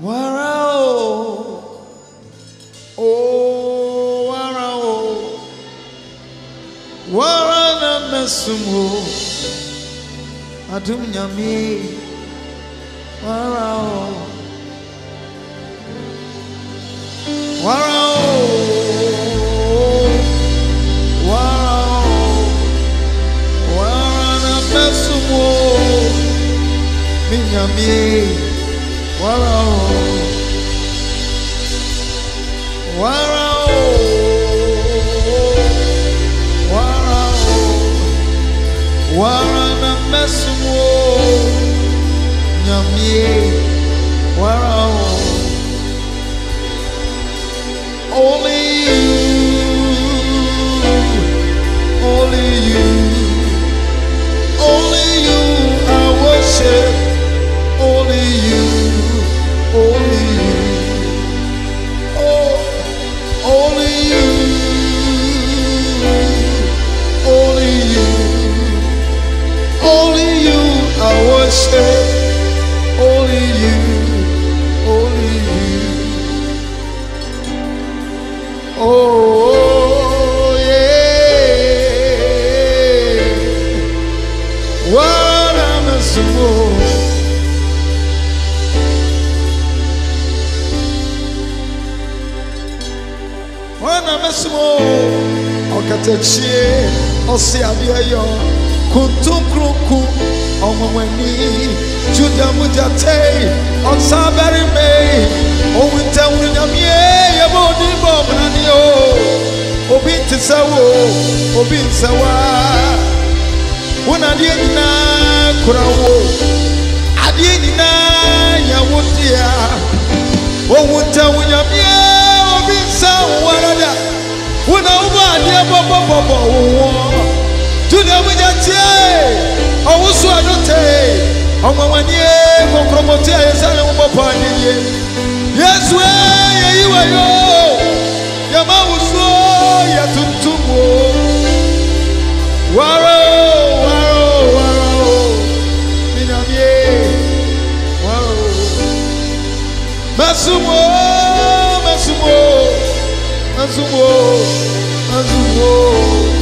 Warao. Oh, warao. Warana mesumo. Adum nyami. Warao. Warao. Warao. Warana mesumo. Minyami. Warao. Warao. Warao. Warana mesumo. Nyami. Warao. Only you. Only you. I worship. Only you. Only you. Oh, yeah. What am I supposed What am I supposed Ọkatachie ọsị adịghị yọ kuntum krunkum ọnwụnwani juda mujate ọsa abẹrẹ mee ohun ntẹwuru nyamie yẹbọ onígbọ ọmọnani o obi ntẹsẹ wo obi nsẹwa wọn adịghị nyinaa kura wo adịghị nyinaa yẹ wo dia ohun ntẹwuru nyamie obi nsa wọrọ dà wọn a wọn adeɛ bɔbɔbɔbɔ wɔn ɔnwanwanie kɔnkrɔmɔte a yɛsane wo bɔpɔ ayɛyie yesu e yɛyi wɔ yo yɛma wo suo yɛ tuntum o waro waro waro minamie waro masumo masumo masumo masumo.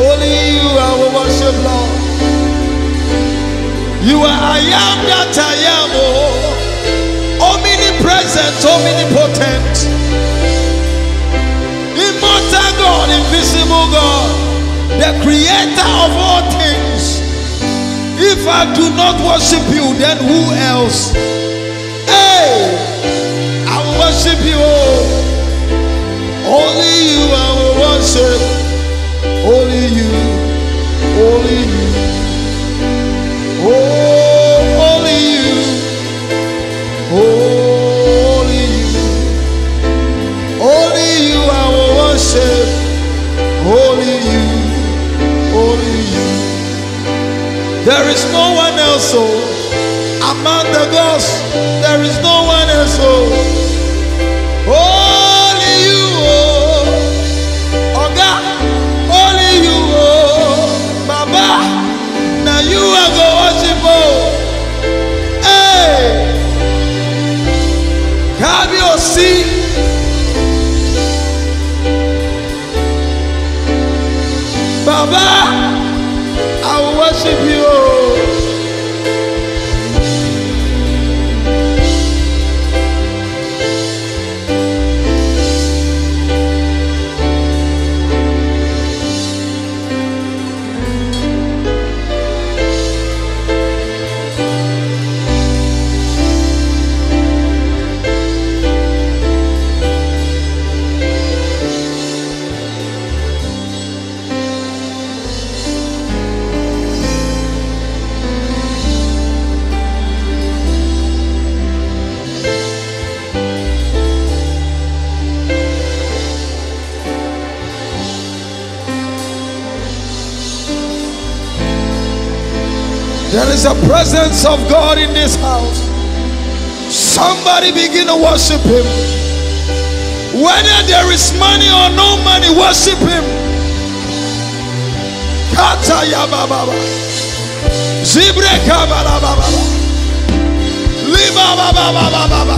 Only you I will worship, Lord. You are I am that I am. Oh. Omnipresent, omnipotent. Immortal God, invisible God. The creator of all things. If I do not worship you, then who else? Hey, I will worship you. oh. Only you I will worship. Only you. Only you. Oh, only you. Only you. Only you I will worship. Only you. Only you. There is no one else, oh. Among the gods, there is no one else, oh. see Baba, I worship you. There is a presence of God in this house. Somebody begin to worship Him. Whether there is money or no money, worship Him. Kata ya baba. Zibre kabala baba. Liba baba baba baba.